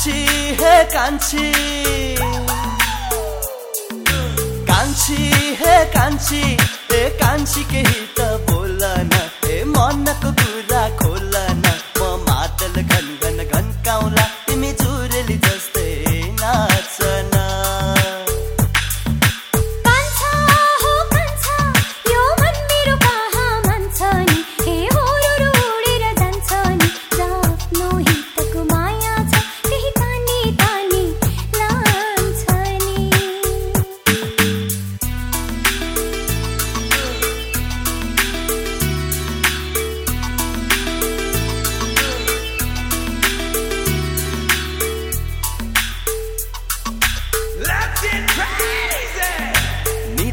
कान्छी हे कान्छी कान्छी हे कान्छी हे कान्छी केही त बोल न हे मनको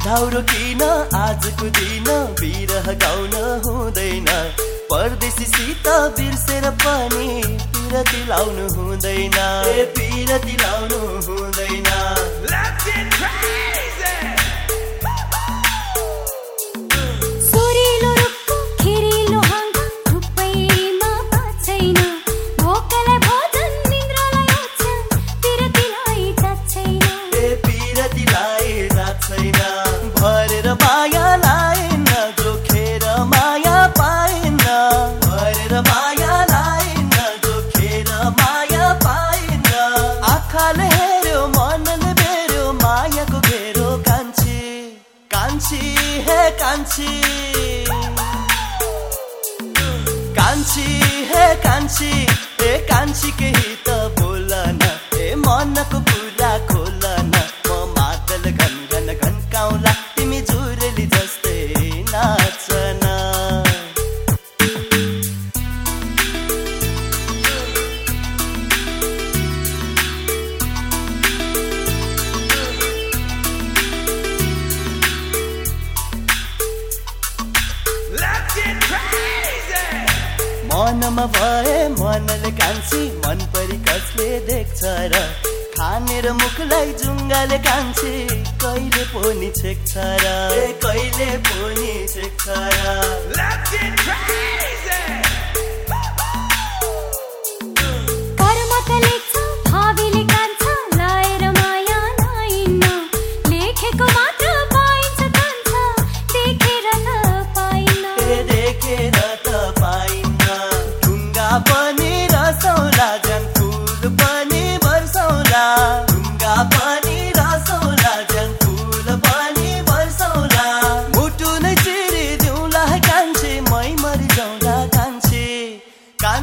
निधाउरो किन आजको दिन बिरह गाउन हुँदैन? परदेशीसित बिर्सेर पनि पिरती लाउनु हुँदैन। पिरती लाउनु हुँदैन। Let's get कान्छी हे कान्छी कान्छी हे कान्छी ए कान्छी केही त बोल न ए मनको मनमा भए मनले कान्छी मन परी कसले देख्छ र खानेर मुखलाई जुङ्गाले कान्छी कहिले पोनी छेक्छ र? ए कहिले पोनी छेक्छ र?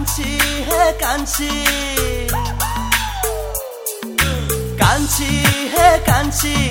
कान्छी हे कान्छी कान्छी हे कान्छी हे कान्छी केही